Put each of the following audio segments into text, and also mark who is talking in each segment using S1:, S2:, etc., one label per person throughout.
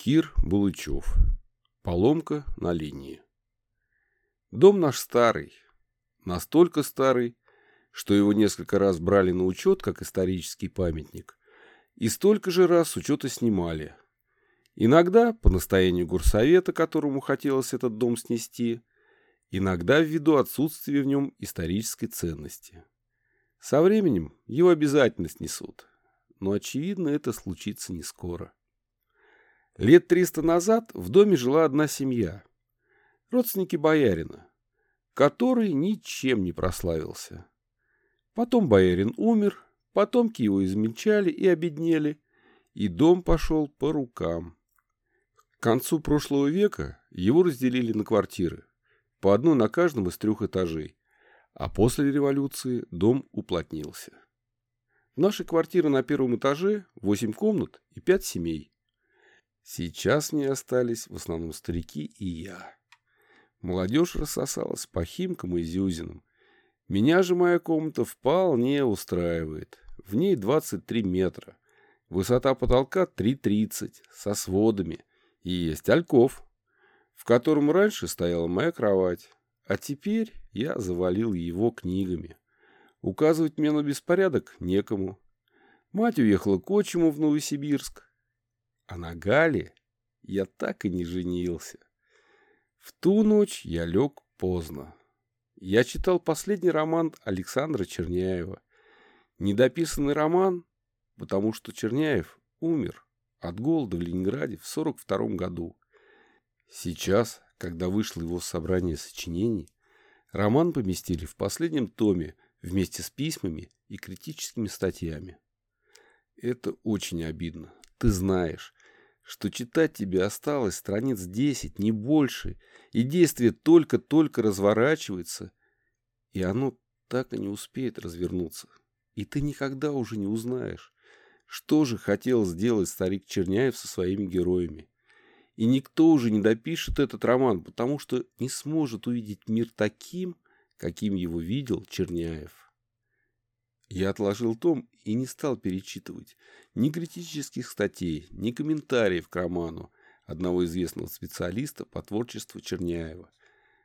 S1: Кир Булычев. Поломка на линии. Дом наш старый. Настолько старый, что его несколько раз брали на учет как исторический памятник, и столько же раз учета снимали. Иногда по настоянию горсовета, которому хотелось этот дом снести, иногда ввиду отсутствия в нем исторической ценности. Со временем его обязательно снесут, но, очевидно, это случится не скоро. Лет триста назад в доме жила одна семья. Родственники боярина, который ничем не прославился. Потом боярин умер, потомки его измельчали и обеднели, и дом пошел по рукам. К концу прошлого века его разделили на квартиры, по одной на каждом из трех этажей, а после революции дом уплотнился. В нашей квартире на первом этаже восемь комнат и пять семей. Сейчас не остались в основном старики и я. Молодежь рассосалась по Химкам и Зюзинам. Меня же моя комната вполне устраивает. В ней 23 метра. Высота потолка 3,30 со сводами. И есть альков, в котором раньше стояла моя кровать. А теперь я завалил его книгами. Указывать мне на беспорядок некому. Мать уехала к отчиму в Новосибирск. А на Гале я так и не женился. В ту ночь я лег поздно. Я читал последний роман Александра Черняева. Недописанный роман, потому что Черняев умер от голода в Ленинграде в 42 году. Сейчас, когда вышло его собрание сочинений, роман поместили в последнем томе вместе с письмами и критическими статьями. Это очень обидно. Ты знаешь, что читать тебе осталось страниц десять, не больше, и действие только-только разворачивается, и оно так и не успеет развернуться. И ты никогда уже не узнаешь, что же хотел сделать старик Черняев со своими героями. И никто уже не допишет этот роман, потому что не сможет увидеть мир таким, каким его видел Черняев. Я отложил том и не стал перечитывать ни критических статей, ни комментариев к роману одного известного специалиста по творчеству Черняева.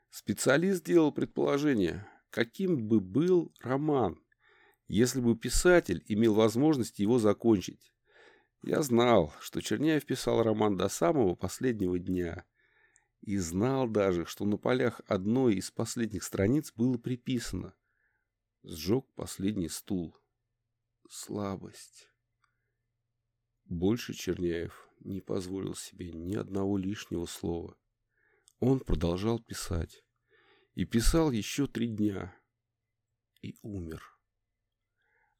S1: Специалист делал предположение, каким бы был роман, если бы писатель имел возможность его закончить. Я знал, что Черняев писал роман до самого последнего дня. И знал даже, что на полях одной из последних страниц было приписано Сжег последний стул. Слабость. Больше Черняев не позволил себе ни одного лишнего слова. Он продолжал писать. И писал еще три дня. И умер.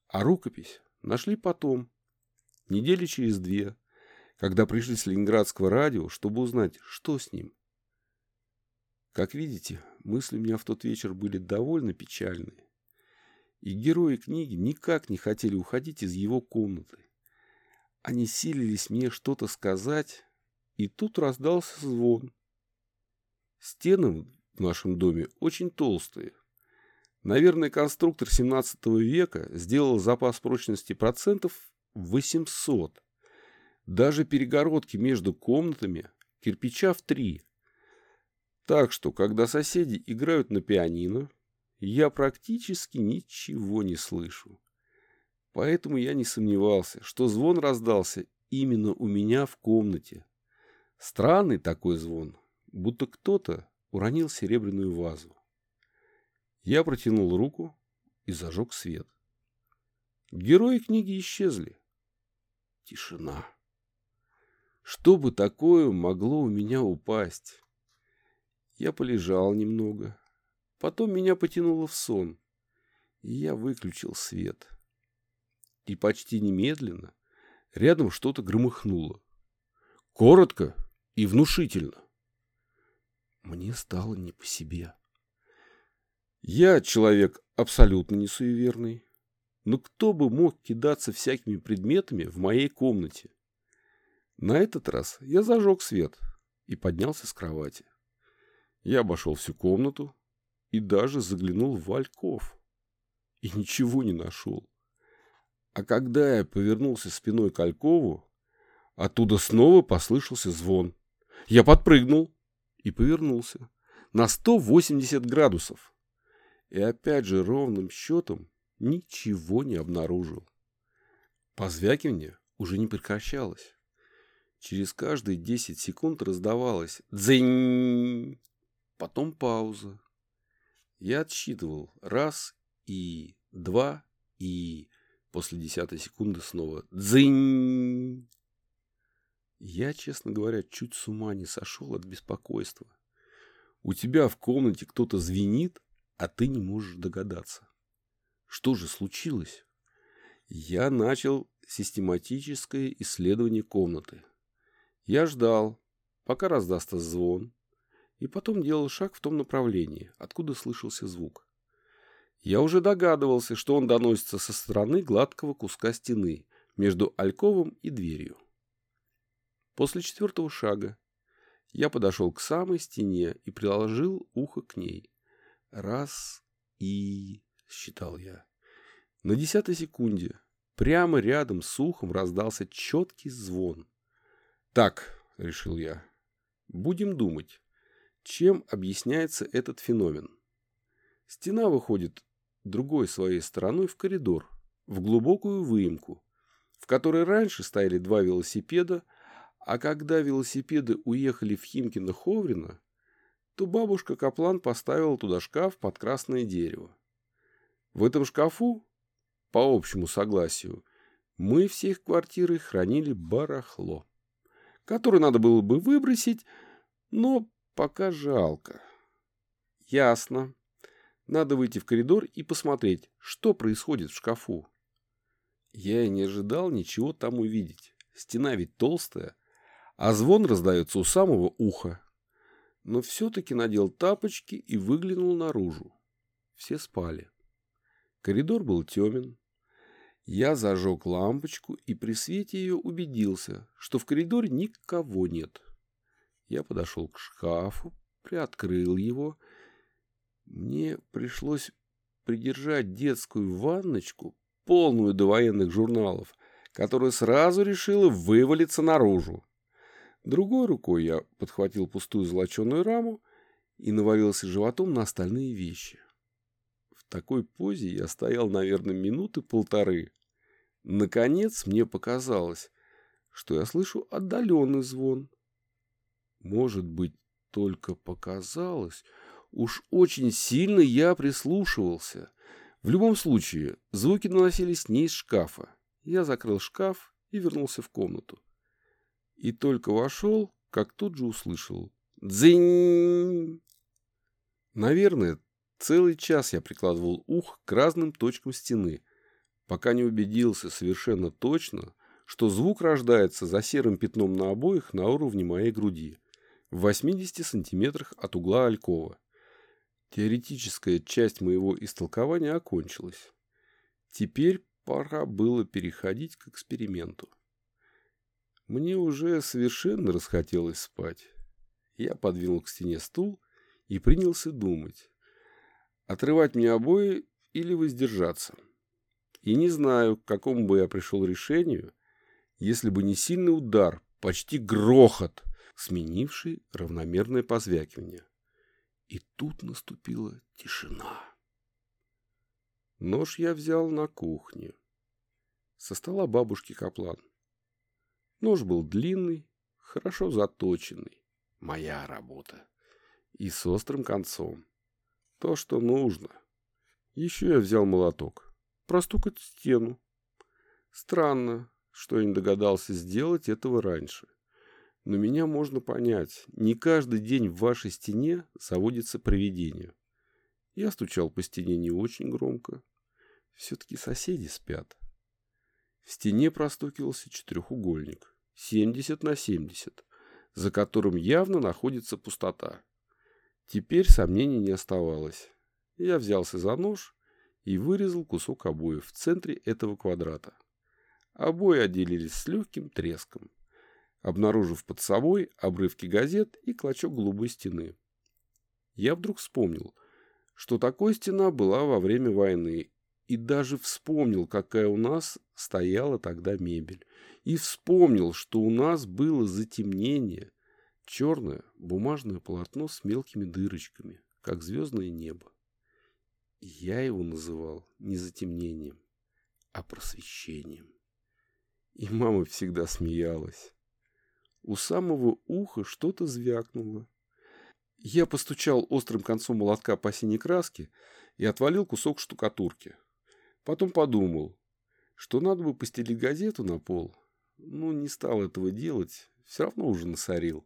S1: А рукопись нашли потом, недели через две, когда пришли с Ленинградского радио, чтобы узнать, что с ним. Как видите, мысли у меня в тот вечер были довольно печальные. И герои книги никак не хотели уходить из его комнаты. Они силились мне что-то сказать, и тут раздался звон. Стены в нашем доме очень толстые. Наверное, конструктор 17 века сделал запас прочности процентов 800. Даже перегородки между комнатами кирпича в три. Так что, когда соседи играют на пианино, я практически ничего не слышу. Поэтому я не сомневался, что звон раздался именно у меня в комнате. Странный такой звон, будто кто-то уронил серебряную вазу. Я протянул руку и зажег свет. Герои книги исчезли. Тишина. Что бы такое могло у меня упасть? Я полежал немного, Потом меня потянуло в сон, и я выключил свет. И почти немедленно рядом что-то громыхнуло. Коротко и внушительно. Мне стало не по себе. Я человек абсолютно не суеверный. Но кто бы мог кидаться всякими предметами в моей комнате? На этот раз я зажег свет и поднялся с кровати. Я обошел всю комнату, и даже заглянул в Вальков. И ничего не нашел. А когда я повернулся спиной к Алькову, Оттуда снова послышался звон. Я подпрыгнул и повернулся на 180 градусов. И опять же ровным счетом ничего не обнаружил. Позвякивание уже не прекращалось. Через каждые 10 секунд раздавалось «дзынь», потом пауза. Я отсчитывал раз и два и после десятой секунды снова «дзынь». Я, честно говоря, чуть с ума не сошел от беспокойства. У тебя в комнате кто-то звенит, а ты не можешь догадаться. Что же случилось? Я начал систематическое исследование комнаты. Я ждал, пока раздастся звон, и потом делал шаг в том направлении, откуда слышался звук. Я уже догадывался, что он доносится со стороны гладкого куска стены между альковом и дверью. После четвертого шага я подошел к самой стене и приложил ухо к ней. Раз и... считал я. На десятой секунде прямо рядом с ухом раздался четкий звон. Так, решил я, будем думать, чем объясняется этот феномен. Стена выходит другой своей стороной в коридор, в глубокую выемку, в которой раньше стояли два велосипеда, а когда велосипеды уехали в Химкино-Ховрино, то бабушка Каплан поставила туда шкаф под красное дерево. В этом шкафу, по общему согласию, мы всех квартиры хранили барахло который надо было бы выбросить, но пока жалко. Ясно. Надо выйти в коридор и посмотреть, что происходит в шкафу. Я и не ожидал ничего там увидеть. Стена ведь толстая, а звон раздается у самого уха. Но все-таки надел тапочки и выглянул наружу. Все спали. Коридор был темен, я зажег лампочку и при свете ее убедился, что в коридоре никого нет. Я подошел к шкафу, приоткрыл его. Мне пришлось придержать детскую ванночку, полную довоенных журналов, которая сразу решила вывалиться наружу. Другой рукой я подхватил пустую золоченую раму и навалился животом на остальные вещи. В такой позе я стоял, наверное, минуты полторы. Наконец мне показалось, что я слышу отдаленный звон. Может быть, только показалось. Уж очень сильно я прислушивался. В любом случае, звуки доносились не из шкафа. Я закрыл шкаф и вернулся в комнату. И только вошел, как тут же услышал. Дзинь! Наверное, целый час я прикладывал ух к разным точкам стены – пока не убедился совершенно точно, что звук рождается за серым пятном на обоих на уровне моей груди, в 80 сантиметрах от угла Алькова. Теоретическая часть моего истолкования окончилась. Теперь пора было переходить к эксперименту. Мне уже совершенно расхотелось спать. Я подвинул к стене стул и принялся думать, отрывать мне обои или воздержаться. И не знаю, к какому бы я пришел решению, если бы не сильный удар, почти грохот, сменивший равномерное позвякивание. И тут наступила тишина. Нож я взял на кухне. Со стола бабушки Каплан. Нож был длинный, хорошо заточенный. Моя работа. И с острым концом. То, что нужно. Еще я взял молоток простукать стену. Странно, что я не догадался сделать этого раньше. Но меня можно понять. Не каждый день в вашей стене заводится привидение. Я стучал по стене не очень громко. Все-таки соседи спят. В стене простукивался четырехугольник. 70 на 70, за которым явно находится пустота. Теперь сомнений не оставалось. Я взялся за нож и вырезал кусок обоев в центре этого квадрата. Обои отделились с легким треском, обнаружив под собой обрывки газет и клочок голубой стены. Я вдруг вспомнил, что такой стена была во время войны, и даже вспомнил, какая у нас стояла тогда мебель. И вспомнил, что у нас было затемнение, черное бумажное полотно с мелкими дырочками, как звездное небо. Я его называл не затемнением, а просвещением. И мама всегда смеялась. У самого уха что-то звякнуло. Я постучал острым концом молотка по синей краске и отвалил кусок штукатурки. Потом подумал, что надо бы постелить газету на пол. Но не стал этого делать, все равно уже насорил.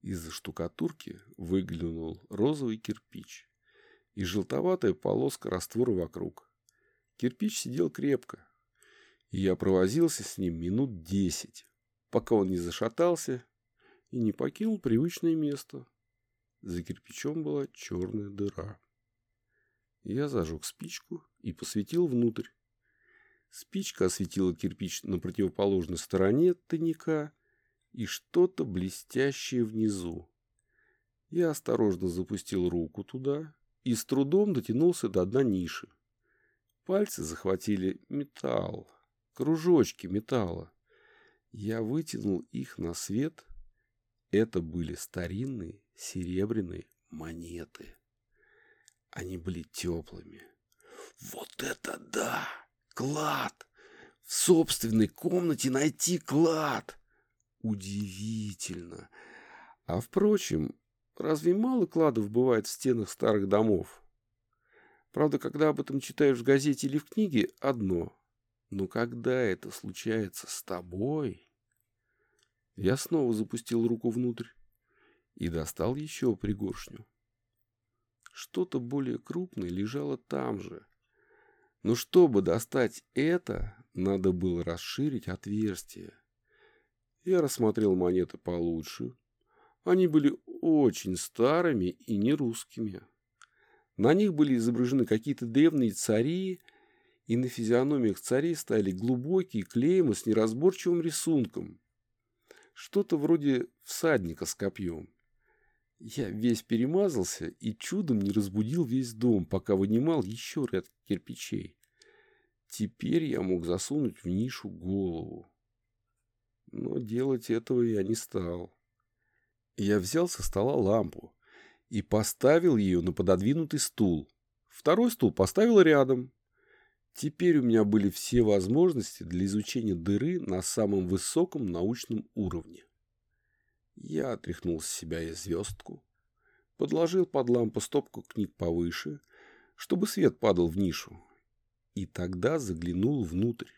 S1: Из-за штукатурки выглянул розовый кирпич и желтоватая полоска раствора вокруг. Кирпич сидел крепко, и я провозился с ним минут десять, пока он не зашатался и не покинул привычное место. За кирпичом была черная дыра. Я зажег спичку и посветил внутрь. Спичка осветила кирпич на противоположной стороне тайника и что-то блестящее внизу. Я осторожно запустил руку туда и с трудом дотянулся до дна ниши. Пальцы захватили металл, кружочки металла. Я вытянул их на свет. Это были старинные серебряные монеты. Они были теплыми. Вот это да! Клад! В собственной комнате найти клад! Удивительно! А впрочем, разве мало кладов бывает в стенах старых домов? Правда, когда об этом читаешь в газете или в книге, одно. Но когда это случается с тобой... Я снова запустил руку внутрь и достал еще пригоршню. Что-то более крупное лежало там же. Но чтобы достать это, надо было расширить отверстие. Я рассмотрел монеты получше. Они были очень старыми и не русскими. На них были изображены какие-то древние цари, и на физиономиях царей стояли глубокие клеймы с неразборчивым рисунком. Что-то вроде всадника с копьем. Я весь перемазался и чудом не разбудил весь дом, пока вынимал еще ряд кирпичей. Теперь я мог засунуть в нишу голову. Но делать этого я не стал. Я взял со стола лампу и поставил ее на пододвинутый стул. Второй стул поставил рядом. Теперь у меня были все возможности для изучения дыры на самом высоком научном уровне. Я отряхнул с себя и звездку, подложил под лампу стопку книг повыше, чтобы свет падал в нишу, и тогда заглянул внутрь.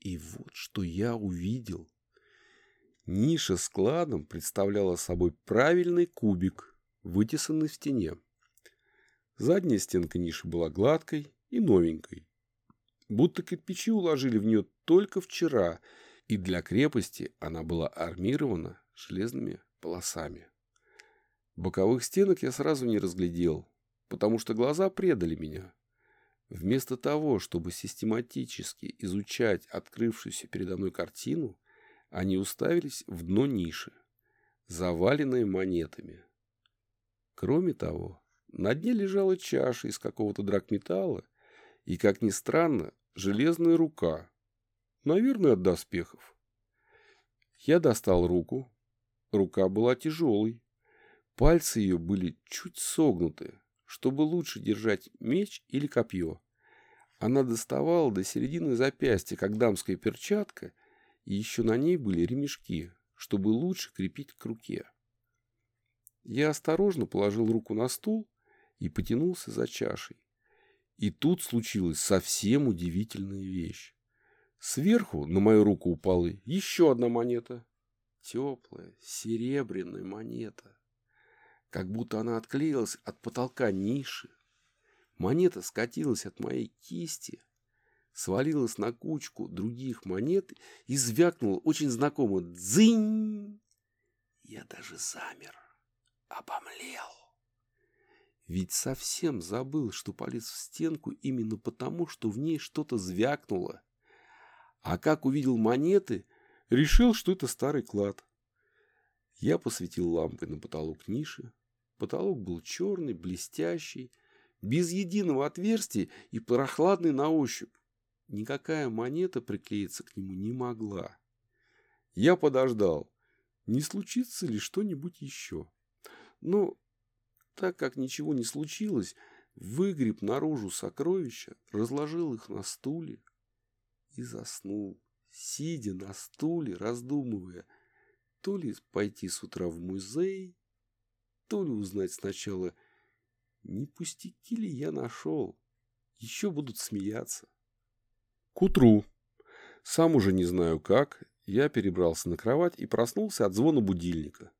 S1: И вот что я увидел. Ниша с кладом представляла собой правильный кубик, вытесанный в стене. Задняя стенка ниши была гладкой и новенькой. Будто кирпичи уложили в нее только вчера, и для крепости она была армирована железными полосами. Боковых стенок я сразу не разглядел, потому что глаза предали меня. Вместо того, чтобы систематически изучать открывшуюся передо мной картину, они уставились в дно ниши, заваленные монетами. Кроме того, на дне лежала чаша из какого-то драгметалла и, как ни странно, железная рука, наверное, от доспехов. Я достал руку, Рука была тяжелой. Пальцы ее были чуть согнуты, чтобы лучше держать меч или копье. Она доставала до середины запястья, как дамская перчатка, и еще на ней были ремешки, чтобы лучше крепить к руке. Я осторожно положил руку на стул и потянулся за чашей. И тут случилась совсем удивительная вещь. Сверху на мою руку упала еще одна монета теплая, серебряная монета. Как будто она отклеилась от потолка ниши. Монета скатилась от моей кисти, свалилась на кучку других монет и звякнула очень знакомо «Дзынь!». Я даже замер, обомлел. Ведь совсем забыл, что полез в стенку именно потому, что в ней что-то звякнуло. А как увидел монеты, Решил, что это старый клад. Я посветил лампой на потолок ниши. Потолок был черный, блестящий, без единого отверстия и прохладный на ощупь. Никакая монета приклеиться к нему не могла. Я подождал, не случится ли что-нибудь еще. Но, так как ничего не случилось, выгреб наружу сокровища, разложил их на стуле и заснул, сидя на стуле, раздумывая, то ли пойти с утра в музей, то ли узнать сначала, не пустяки ли я нашел. Еще будут смеяться. К утру, сам уже не знаю как, я перебрался на кровать и проснулся от звона будильника.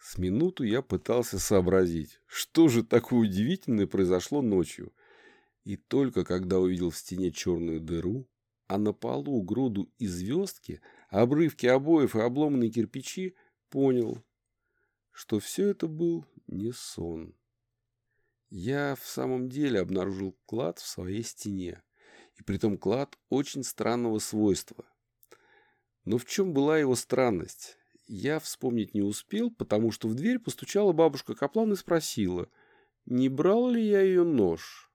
S1: С минуту я пытался сообразить, что же такое удивительное произошло ночью. И только когда увидел в стене черную дыру, а на полу груду и звездки, обрывки обоев и обломанные кирпичи, понял, что все это был не сон. Я в самом деле обнаружил клад в своей стене, и притом клад очень странного свойства. Но в чем была его странность? Я вспомнить не успел, потому что в дверь постучала бабушка Каплан и спросила, не брал ли я ее нож.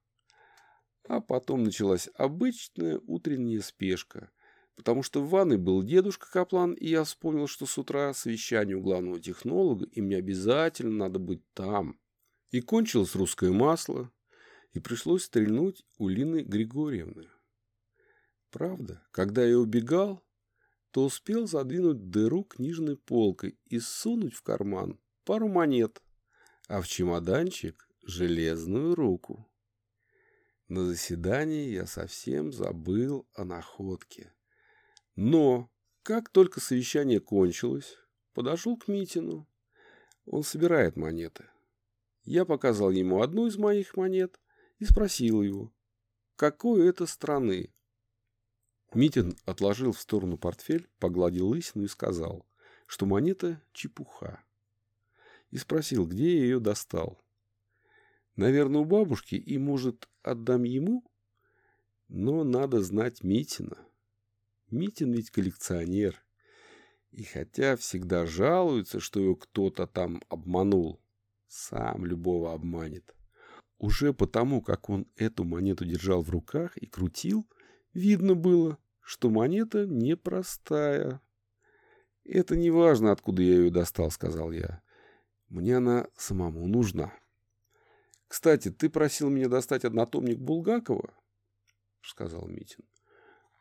S1: А потом началась обычная утренняя спешка, потому что в ванной был дедушка Каплан, и я вспомнил, что с утра совещание у главного технолога, и мне обязательно надо быть там. И кончилось русское масло, и пришлось стрельнуть у Лины Григорьевны. Правда, когда я убегал, то успел задвинуть дыру книжной полкой и сунуть в карман пару монет, а в чемоданчик железную руку. На заседании я совсем забыл о находке. Но, как только совещание кончилось, подошел к Митину. Он собирает монеты. Я показал ему одну из моих монет и спросил его, какой это страны. Митин отложил в сторону портфель, погладил лысину и сказал, что монета – чепуха. И спросил, где я ее достал. Наверное, у бабушки, и, может, отдам ему? Но надо знать Митина. Митин ведь коллекционер. И хотя всегда жалуется, что его кто-то там обманул, сам любого обманет. Уже потому, как он эту монету держал в руках и крутил, видно было, что монета непростая. «Это не важно, откуда я ее достал», — сказал я. «Мне она самому нужна». «Кстати, ты просил меня достать однотомник Булгакова?» — сказал Митин.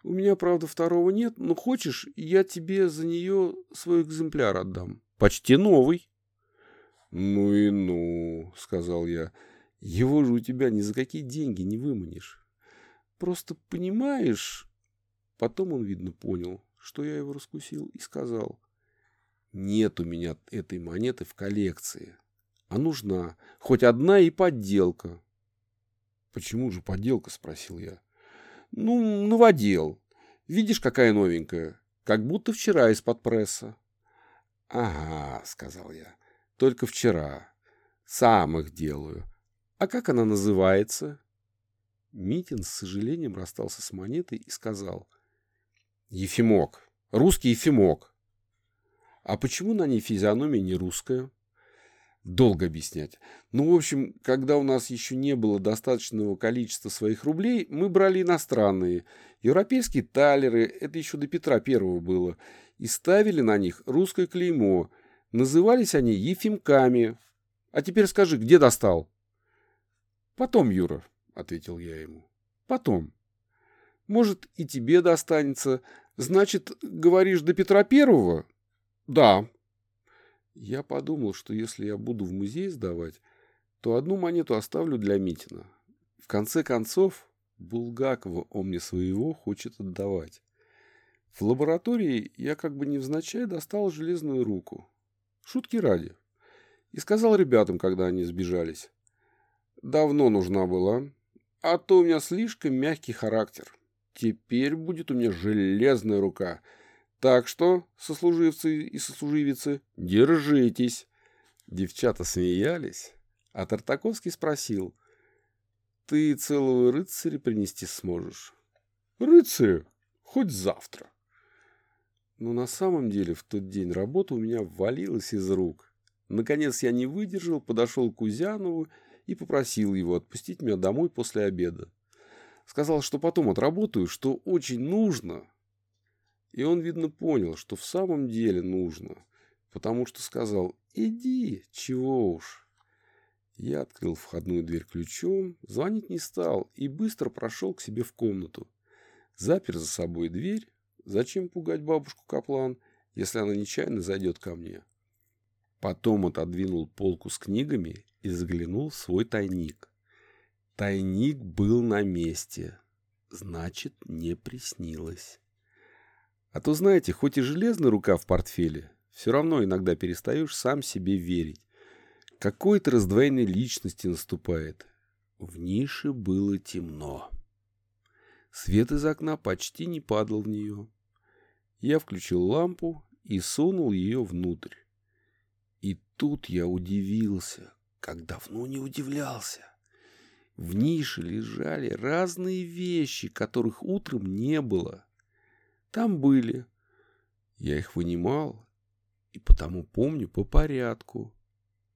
S1: «У меня, правда, второго нет, но хочешь, я тебе за нее свой экземпляр отдам. Почти новый». «Ну и ну», — сказал я. «Его же у тебя ни за какие деньги не выманишь. Просто понимаешь...» Потом он, видно, понял, что я его раскусил, и сказал, «Нет у меня этой монеты в коллекции, а нужна хоть одна и подделка». «Почему же подделка?» – спросил я. «Ну, новодел. Видишь, какая новенькая? Как будто вчера из-под пресса». «Ага», – сказал я, – «только вчера. Сам их делаю. А как она называется?» Митин с сожалением расстался с монетой и сказал, Ефимок. Русский Ефимок. А почему на ней физиономия не русская? Долго объяснять. Ну, в общем, когда у нас еще не было достаточного количества своих рублей, мы брали иностранные. Европейские талеры, это еще до Петра Первого было, и ставили на них русское клеймо. Назывались они Ефимками. А теперь скажи, где достал? Потом, Юра, ответил я ему. Потом. Может, и тебе достанется, Значит, говоришь, до Петра Первого? Да. Я подумал, что если я буду в музей сдавать, то одну монету оставлю для Митина. В конце концов, Булгакова он мне своего хочет отдавать. В лаборатории я как бы невзначай достал железную руку. Шутки ради. И сказал ребятам, когда они сбежались. Давно нужна была, а то у меня слишком мягкий характер. Теперь будет у меня железная рука. Так что, сослуживцы и сослуживицы, держитесь. Девчата смеялись, а Тартаковский спросил. Ты целого рыцаря принести сможешь? Рыцаря? Хоть завтра. Но на самом деле в тот день работа у меня валилась из рук. Наконец я не выдержал, подошел к Узянову и попросил его отпустить меня домой после обеда. Сказал, что потом отработаю, что очень нужно. И он, видно, понял, что в самом деле нужно, потому что сказал «Иди, чего уж». Я открыл входную дверь ключом, звонить не стал и быстро прошел к себе в комнату. Запер за собой дверь. Зачем пугать бабушку Каплан, если она нечаянно зайдет ко мне? Потом отодвинул полку с книгами и заглянул в свой тайник. Тайник был на месте. Значит, не приснилось. А то, знаете, хоть и железная рука в портфеле, все равно иногда перестаешь сам себе верить. Какое-то раздвоение личности наступает. В нише было темно. Свет из окна почти не падал в нее. Я включил лампу и сунул ее внутрь. И тут я удивился, как давно не удивлялся. В нише лежали разные вещи, которых утром не было. Там были. Я их вынимал и потому помню по порядку.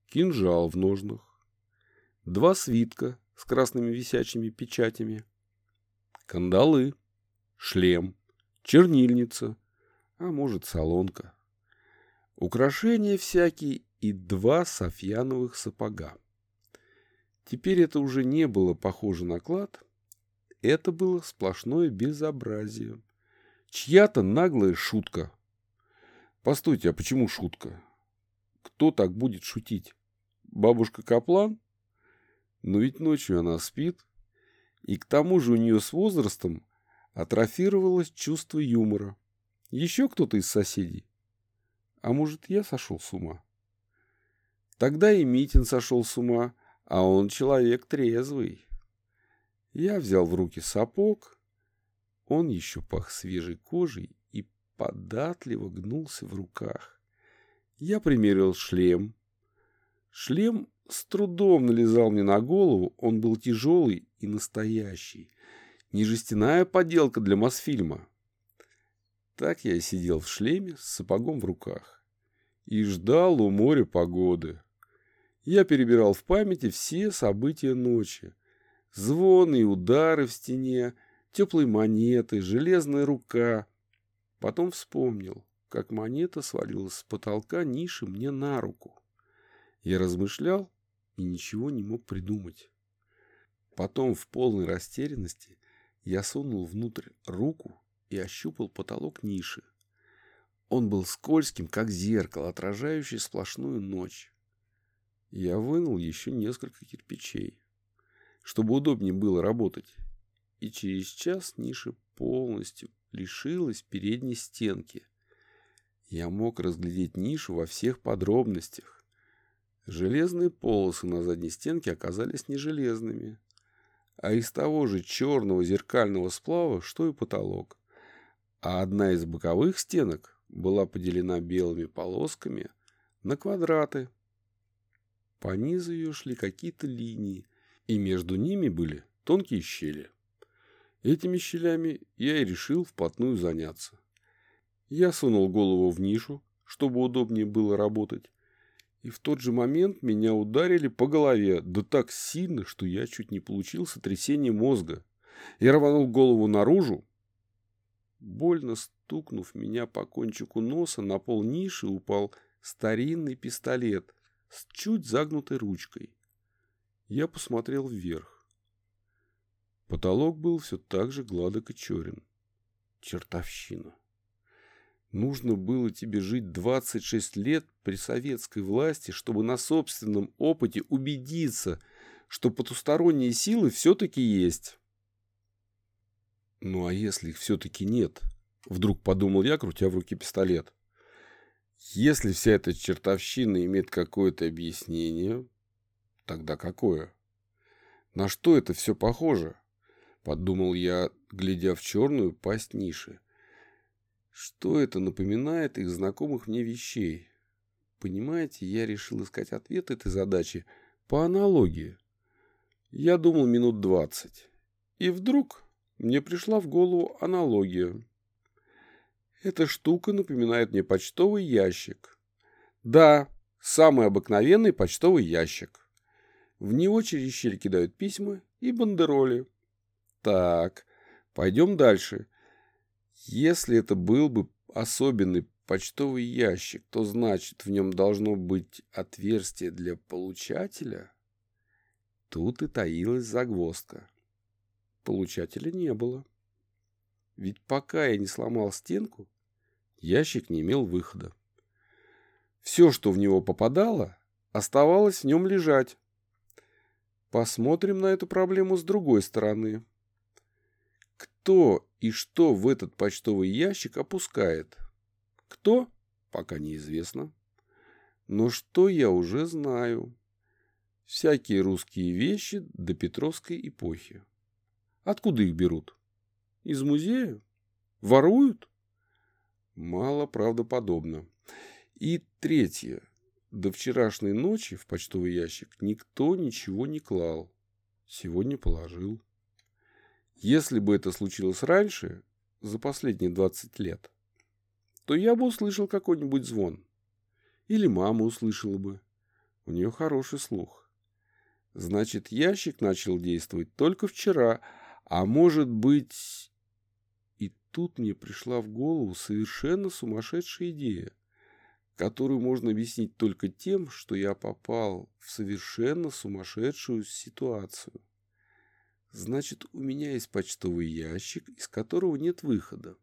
S1: Кинжал в ножнах. Два свитка с красными висячими печатями. Кандалы. Шлем. Чернильница. А может, солонка. Украшения всякие и два софьяновых сапога. Теперь это уже не было похоже на клад. Это было сплошное безобразие. Чья-то наглая шутка. Постойте, а почему шутка? Кто так будет шутить? Бабушка Каплан? Но ведь ночью она спит. И к тому же у нее с возрастом атрофировалось чувство юмора. Еще кто-то из соседей? А может, я сошел с ума? Тогда и Митин сошел с ума, а он человек трезвый. Я взял в руки сапог. Он еще пах свежей кожей и податливо гнулся в руках. Я примерил шлем. Шлем с трудом налезал мне на голову, он был тяжелый и настоящий. Не жестяная поделка для Мосфильма. Так я сидел в шлеме с сапогом в руках. И ждал у моря погоды. Я перебирал в памяти все события ночи. Звоны и удары в стене, теплые монеты, железная рука. Потом вспомнил, как монета свалилась с потолка ниши мне на руку. Я размышлял и ничего не мог придумать. Потом в полной растерянности я сунул внутрь руку и ощупал потолок ниши. Он был скользким, как зеркало, отражающее сплошную ночь. Я вынул еще несколько кирпичей, чтобы удобнее было работать. И через час ниша полностью лишилась передней стенки. Я мог разглядеть нишу во всех подробностях. Железные полосы на задней стенке оказались не железными, а из того же черного зеркального сплава, что и потолок. А одна из боковых стенок была поделена белыми полосками на квадраты, по низу ее шли какие-то линии, и между ними были тонкие щели. Этими щелями я и решил вплотную заняться. Я сунул голову в нишу, чтобы удобнее было работать, и в тот же момент меня ударили по голове, да так сильно, что я чуть не получил сотрясение мозга. Я рванул голову наружу. Больно стукнув меня по кончику носа, на пол ниши упал старинный пистолет, с чуть загнутой ручкой. Я посмотрел вверх. Потолок был все так же гладок и черен. Чертовщина. Нужно было тебе жить 26 лет при советской власти, чтобы на собственном опыте убедиться, что потусторонние силы все-таки есть. Ну а если их все-таки нет? Вдруг подумал я, крутя в руке пистолет. Если вся эта чертовщина имеет какое-то объяснение, тогда какое? На что это все похоже? Подумал я, глядя в черную пасть ниши. Что это напоминает из знакомых мне вещей? Понимаете, я решил искать ответ этой задачи по аналогии. Я думал минут двадцать. И вдруг мне пришла в голову аналогия. Эта штука напоминает мне почтовый ящик. Да, самый обыкновенный почтовый ящик. В него через щель кидают письма и бандероли. Так, пойдем дальше. Если это был бы особенный почтовый ящик, то значит в нем должно быть отверстие для получателя. Тут и таилась загвоздка. Получателя не было. Ведь пока я не сломал стенку, ящик не имел выхода. Все, что в него попадало, оставалось в нем лежать. Посмотрим на эту проблему с другой стороны. Кто и что в этот почтовый ящик опускает? Кто? Пока неизвестно. Но что я уже знаю. Всякие русские вещи до Петровской эпохи. Откуда их берут? Из музея? Воруют? Мало правдоподобно. И третье. До вчерашней ночи в почтовый ящик никто ничего не клал. Сегодня положил. Если бы это случилось раньше, за последние 20 лет, то я бы услышал какой-нибудь звон. Или мама услышала бы. У нее хороший слух. Значит, ящик начал действовать только вчера, а может быть... И тут мне пришла в голову совершенно сумасшедшая идея которую можно объяснить только тем, что я попал в совершенно сумасшедшую ситуацию. Значит, у меня есть почтовый ящик, из которого нет выхода.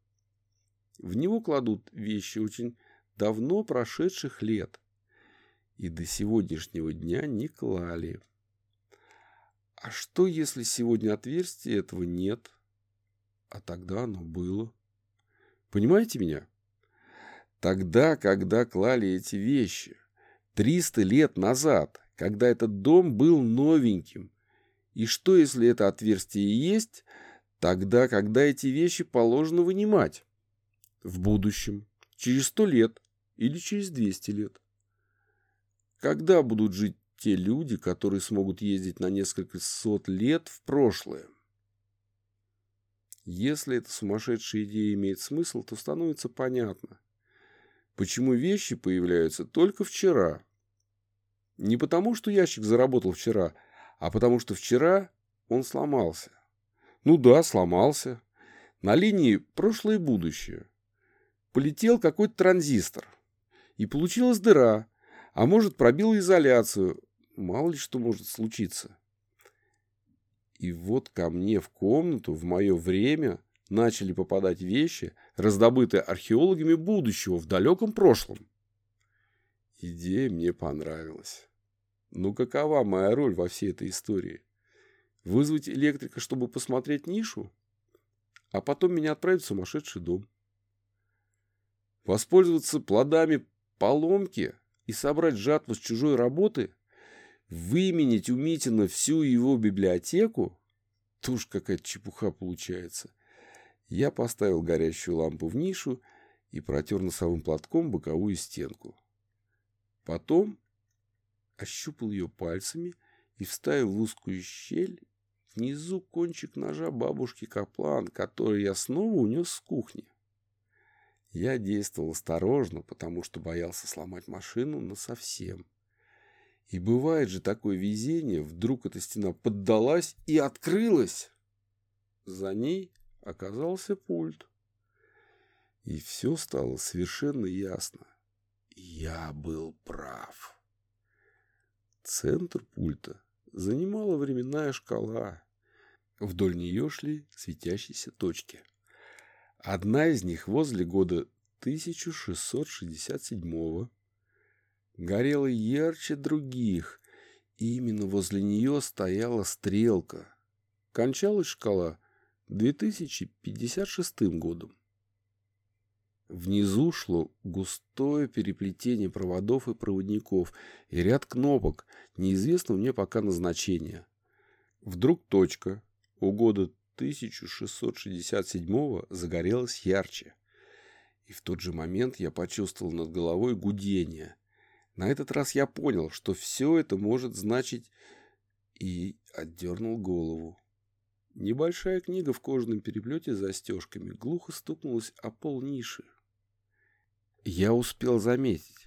S1: В него кладут вещи очень давно прошедших лет и до сегодняшнего дня не клали. А что, если сегодня отверстия этого нет, а тогда оно было? Понимаете меня? Тогда, когда клали эти вещи, 300 лет назад, когда этот дом был новеньким. И что, если это отверстие есть, тогда, когда эти вещи положено вынимать? В будущем, через 100 лет или через 200 лет. Когда будут жить те люди, которые смогут ездить на несколько сот лет в прошлое? Если эта сумасшедшая идея имеет смысл, то становится понятно, почему вещи появляются только вчера. Не потому, что ящик заработал вчера, а потому что вчера он сломался. Ну да, сломался. На линии прошлое и будущее. Полетел какой-то транзистор. И получилась дыра. А может, пробила изоляцию. Мало ли что может случиться. И вот ко мне в комнату в мое время начали попадать вещи, раздобытые археологами будущего в далеком прошлом. Идея мне понравилась. Ну какова моя роль во всей этой истории? Вызвать электрика, чтобы посмотреть нишу? А потом меня отправить в сумасшедший дом. Воспользоваться плодами поломки и собрать жатву с чужой работы? Выменить у Митина всю его библиотеку? Туж какая-то чепуха получается. — я поставил горящую лампу в нишу и протер носовым платком боковую стенку. Потом ощупал ее пальцами и вставил в узкую щель внизу кончик ножа бабушки Каплан, который я снова унес с кухни. Я действовал осторожно, потому что боялся сломать машину насовсем. И бывает же такое везение, вдруг эта стена поддалась и открылась. За ней оказался пульт. И все стало совершенно ясно. Я был прав. Центр пульта занимала временная шкала. Вдоль нее шли светящиеся точки. Одна из них возле года 1667 горела ярче других, и именно возле нее стояла стрелка. Кончалась шкала 2056 годом. Внизу шло густое переплетение проводов и проводников и ряд кнопок, неизвестного мне пока назначения. Вдруг точка у года 1667 загорелась ярче. И в тот же момент я почувствовал над головой гудение. На этот раз я понял, что все это может значить, и отдернул голову. Небольшая книга в кожаном переплете с застежками глухо стукнулась о пол ниши. Я успел заметить,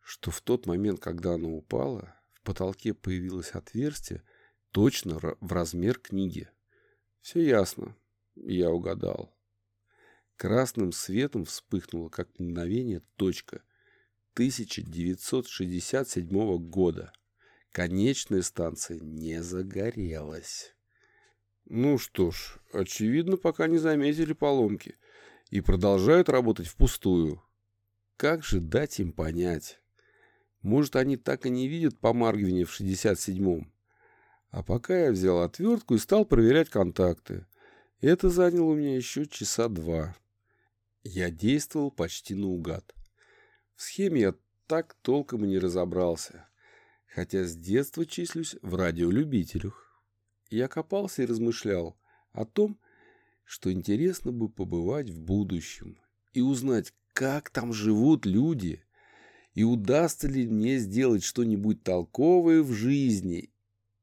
S1: что в тот момент, когда она упала, В потолке появилось отверстие, точно в размер книги. Все ясно. Я угадал. Красным светом вспыхнула, как мгновение, точка 1967 года. Конечная станция не загорелась. Ну что ж, очевидно, пока не заметили поломки и продолжают работать впустую. Как же дать им понять? Может, они так и не видят помаргивания в 67-м. А пока я взял отвертку и стал проверять контакты. Это заняло у меня еще часа два. Я действовал почти наугад. В схеме я так толком и не разобрался, хотя с детства числюсь в радиолюбителях. Я копался и размышлял о том, что интересно бы побывать в будущем и узнать, как там живут люди, и удастся ли мне сделать что-нибудь толковое в жизни,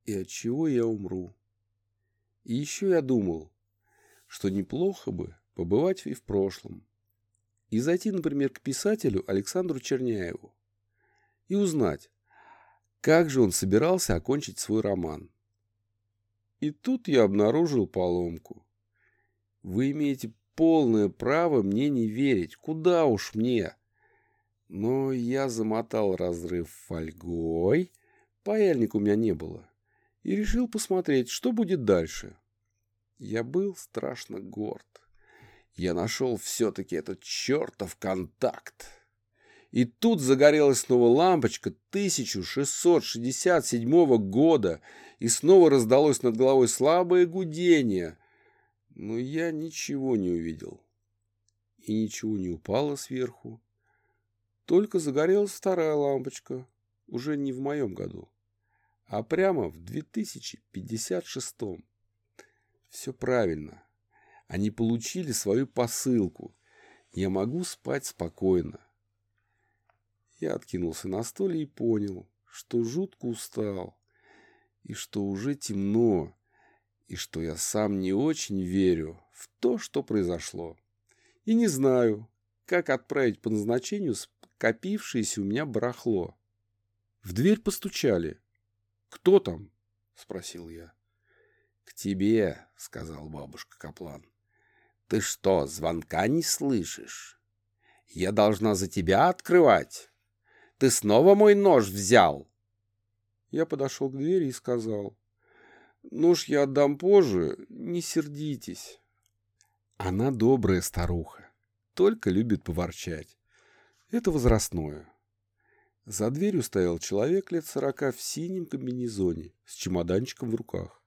S1: и от чего я умру. И еще я думал, что неплохо бы побывать и в прошлом, и зайти, например, к писателю Александру Черняеву и узнать, как же он собирался окончить свой роман. И тут я обнаружил поломку. Вы имеете полное право мне не верить. Куда уж мне? Но я замотал разрыв фольгой, паяльника у меня не было, и решил посмотреть, что будет дальше. Я был страшно горд. Я нашел все-таки этот чертов контакт. И тут загорелась снова лампочка 1667 года, и снова раздалось над головой слабое гудение. Но я ничего не увидел. И ничего не упало сверху. Только загорелась вторая лампочка, уже не в моем году, а прямо в 2056. Все правильно. Они получили свою посылку. Я могу спать спокойно. Я откинулся на стуле и понял, что жутко устал, и что уже темно, и что я сам не очень верю в то, что произошло. И не знаю, как отправить по назначению скопившееся у меня барахло. В дверь постучали. «Кто там?» — спросил я. «К тебе», — сказал бабушка Каплан. «Ты что, звонка не слышишь? Я должна за тебя открывать. Ты снова мой нож взял?» Я подошел к двери и сказал. «Нож я отдам позже, не сердитесь». Она добрая старуха, только любит поворчать. Это возрастное. За дверью стоял человек лет сорока в синем комбинезоне с чемоданчиком в руках.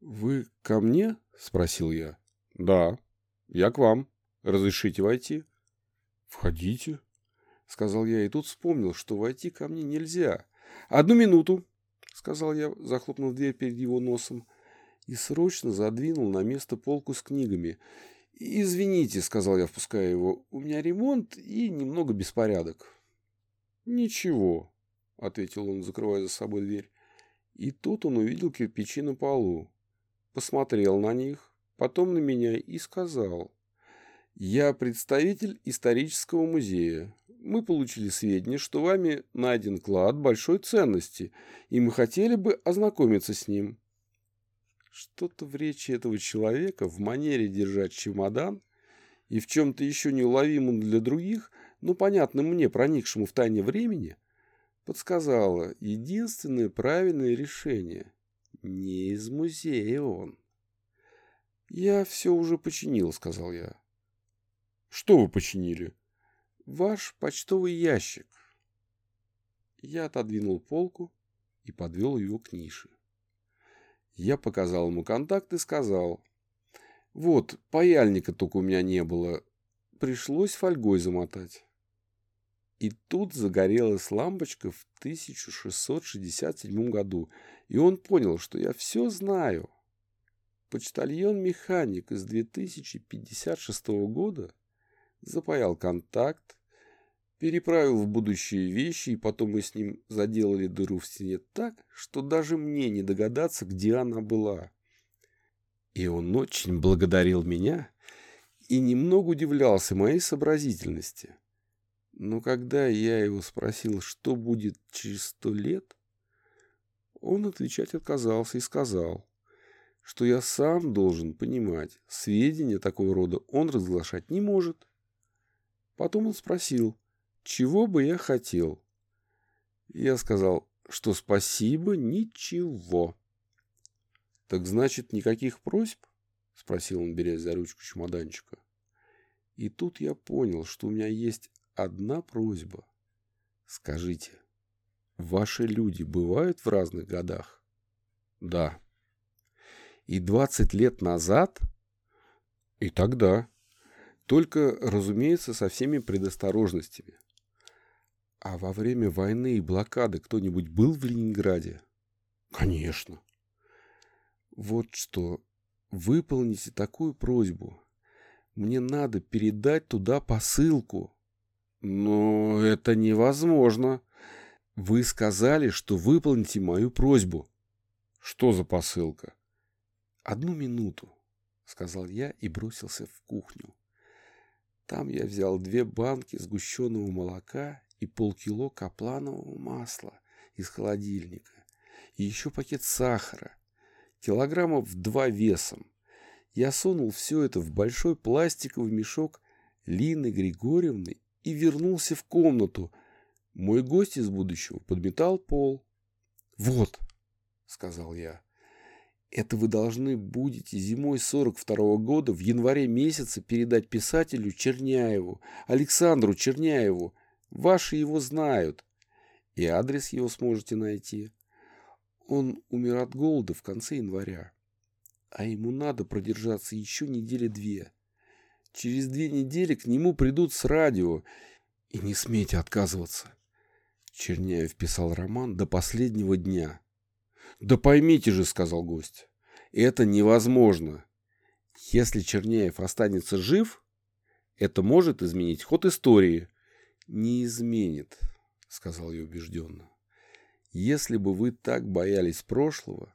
S1: «Вы ко мне?» — спросил я. «Да, я к вам. Разрешите войти?» «Входите», — сказал я, и тут вспомнил, что войти ко мне нельзя. «Одну минуту», — сказал я, захлопнув дверь перед его носом, и срочно задвинул на место полку с книгами. «Извините», — сказал я, впуская его, — «у меня ремонт и немного беспорядок». «Ничего», — ответил он, закрывая за собой дверь. И тут он увидел кирпичи на полу, посмотрел на них, потом на меня и сказал. «Я представитель исторического музея. Мы получили сведения, что вами найден клад большой ценности, и мы хотели бы ознакомиться с ним». Что-то в речи этого человека, в манере держать чемодан и в чем-то еще неуловимом для других, но понятном мне, проникшему в тайне времени, подсказало единственное правильное решение. Не из музея он. «Я все уже починил», — сказал я. «Что вы починили?» «Ваш почтовый ящик». Я отодвинул полку и подвел его к нише. Я показал ему контакт и сказал. «Вот, паяльника только у меня не было. Пришлось фольгой замотать». И тут загорелась лампочка в 1667 году, и он понял, что я все знаю. Почтальон-механик из 2056 года запаял контакт, переправил в будущее вещи, и потом мы с ним заделали дыру в стене так, что даже мне не догадаться, где она была. И он очень благодарил меня и немного удивлялся моей сообразительности. Но когда я его спросил, что будет через сто лет, Он отвечать отказался и сказал, что я сам должен понимать, сведения такого рода он разглашать не может. Потом он спросил, чего бы я хотел. Я сказал, что спасибо, ничего. Так значит, никаких просьб? Спросил он, берясь за ручку чемоданчика. И тут я понял, что у меня есть одна просьба. Скажите, ваши люди бывают в разных годах? Да. И двадцать лет назад? И тогда. Только, разумеется, со всеми предосторожностями. А во время войны и блокады кто-нибудь был в Ленинграде? Конечно. Вот что, выполните такую просьбу. Мне надо передать туда посылку. Но это невозможно. Вы сказали, что выполните мою просьбу. Что за посылка? Одну минуту, сказал я и бросился в кухню. Там я взял две банки сгущенного молока и полкило капланового масла из холодильника, и еще пакет сахара, килограммов два весом. Я сунул все это в большой пластиковый мешок Лины Григорьевны и вернулся в комнату. Мой гость из будущего подметал пол. «Вот», — сказал я, — «это вы должны будете зимой 42 -го года в январе месяце передать писателю Черняеву, Александру Черняеву, Ваши его знают. И адрес его сможете найти. Он умер от голода в конце января. А ему надо продержаться еще недели две. Через две недели к нему придут с радио. И не смейте отказываться. Черняев писал роман до последнего дня. «Да поймите же», — сказал гость, — «это невозможно. Если Черняев останется жив, это может изменить ход истории не изменит, сказал я убежденно. Если бы вы так боялись прошлого,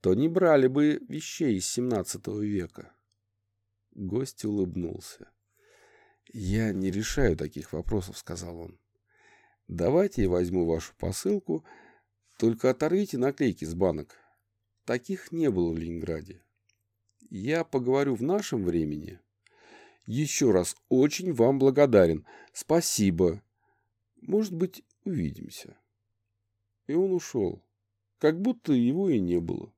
S1: то не брали бы вещей из семнадцатого века. Гость улыбнулся. «Я не решаю таких вопросов», — сказал он. «Давайте я возьму вашу посылку, только оторвите наклейки с банок. Таких не было в Ленинграде. Я поговорю в нашем времени, еще раз очень вам благодарен. Спасибо. Может быть, увидимся. И он ушел. Как будто его и не было.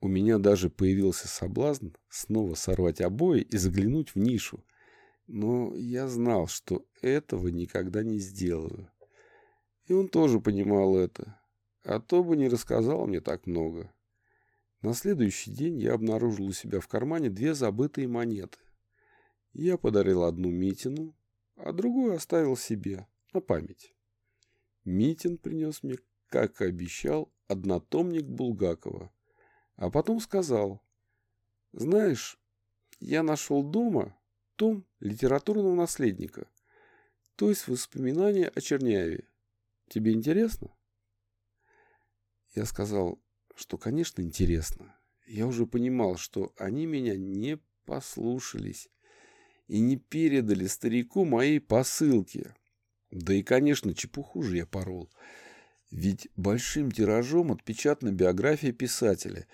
S1: У меня даже появился соблазн снова сорвать обои и заглянуть в нишу. Но я знал, что этого никогда не сделаю. И он тоже понимал это. А то бы не рассказал мне так много. На следующий день я обнаружил у себя в кармане две забытые монеты. Я подарил одну Митину, а другую оставил себе, на память. Митин принес мне, как и обещал, однотомник Булгакова, а потом сказал, «Знаешь, я нашел дома том литературного наследника, то есть воспоминания о Черняеве. Тебе интересно?» Я сказал, что, конечно, интересно. Я уже понимал, что они меня не послушались и не передали старику моей посылки. Да и, конечно, чепуху же я порол. Ведь большим тиражом отпечатана биография писателя,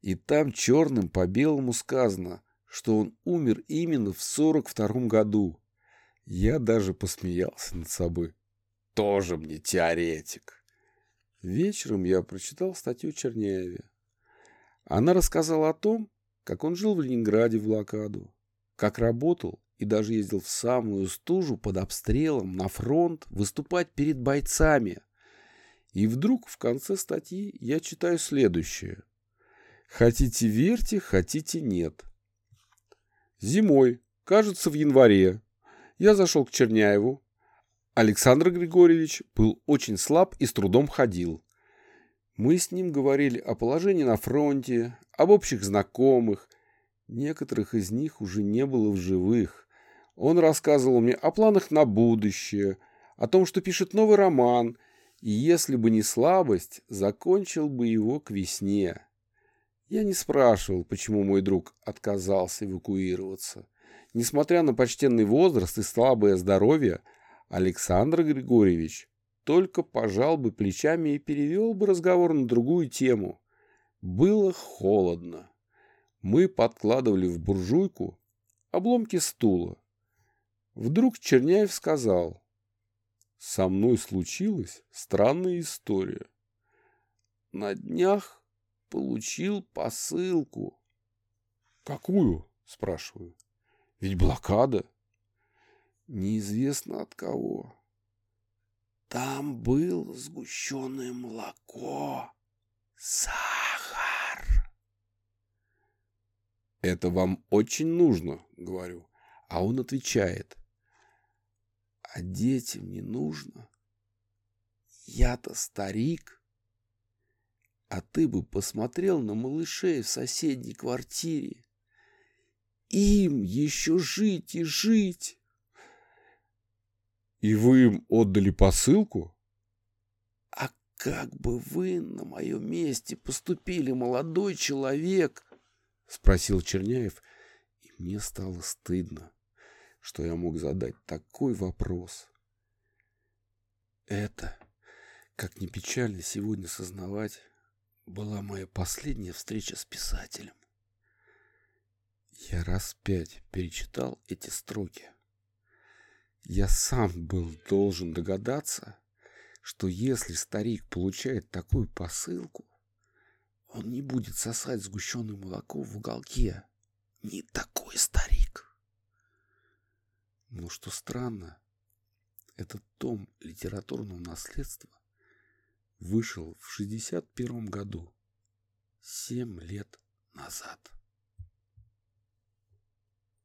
S1: и там черным по белому сказано, что он умер именно в 42 году. Я даже посмеялся над собой. Тоже мне теоретик. Вечером я прочитал статью Черняеве. Она рассказала о том, как он жил в Ленинграде в блокаду, как работал и даже ездил в самую стужу под обстрелом на фронт выступать перед бойцами. И вдруг в конце статьи я читаю следующее. Хотите верьте, хотите нет. Зимой, кажется, в январе, я зашел к Черняеву. Александр Григорьевич был очень слаб и с трудом ходил. Мы с ним говорили о положении на фронте, об общих знакомых, Некоторых из них уже не было в живых. Он рассказывал мне о планах на будущее, о том, что пишет новый роман, и если бы не слабость, закончил бы его к весне. Я не спрашивал, почему мой друг отказался эвакуироваться. Несмотря на почтенный возраст и слабое здоровье, Александр Григорьевич только пожал бы плечами и перевел бы разговор на другую тему. Было холодно. Мы подкладывали в буржуйку обломки стула. Вдруг Черняев сказал, «Со мной случилась странная история. На днях получил посылку». «Какую?» – спрашиваю. «Ведь блокада». «Неизвестно от кого». Там было сгущенное молоко, сахар. Это вам очень нужно, говорю. А он отвечает. А детям не нужно. Я-то старик. А ты бы посмотрел на малышей в соседней квартире. Им еще жить и жить. И вы им отдали посылку? А как бы вы на моем месте поступили, молодой человек? Спросил Черняев, и мне стало стыдно, что я мог задать такой вопрос. Это, как ни печально сегодня сознавать, была моя последняя встреча с писателем. Я раз пять перечитал эти строки. Я сам был должен догадаться, что если старик получает такую посылку, он не будет сосать сгущенное молоко в уголке. Не такой старик. Но что странно, этот том литературного наследства вышел в 61 году, семь лет назад.